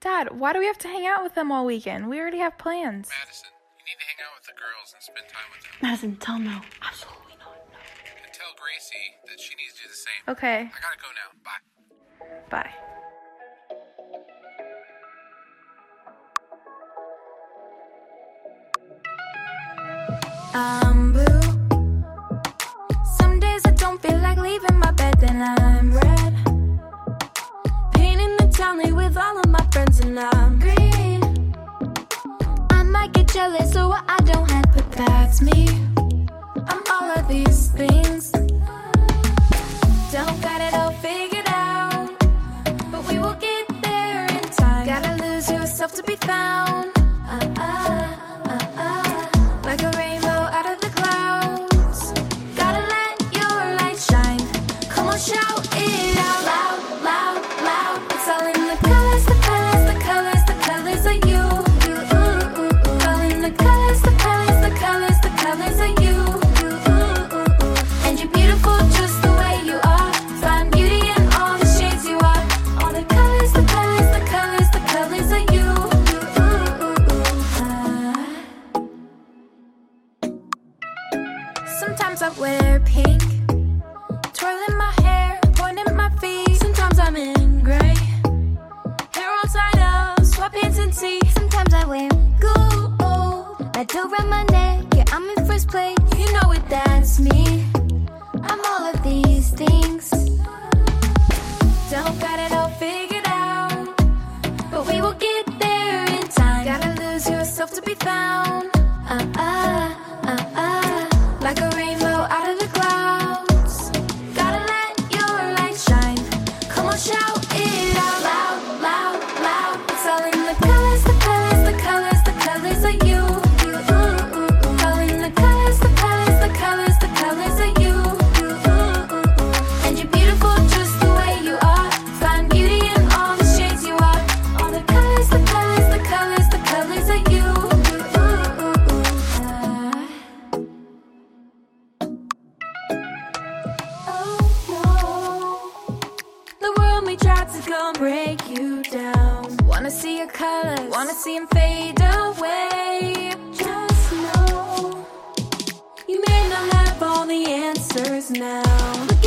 Dad, why do we have to hang out with them all weekend? We already have plans. Madison, you need to hang out with the girls and spend time with them. Madison, tell no. Absolutely not. No. And tell Gracie that she needs to do the same. Okay, I gotta go now. Bye. bye. I'm blue. Some days I don't feel like leaving my bed, then I'm red. Jealous of what I don't have, but that's me. I'm all of these things. Don't got it all figured out, but we will get there in time. Gotta lose yourself to be found. Sometimes I wear pink, twirling my hair, pointing my feet. Sometimes I'm in gray, hair all tied up, sweatpants and tee. Sometimes I wear gold, metal around my neck. Yeah, I'm in first place. You know it, that's me. I'm all of these things. Don't got it all figured out, but we will get try to come break you down. Wanna see your colors, wanna see them fade away. Just know you may not have all the answers now.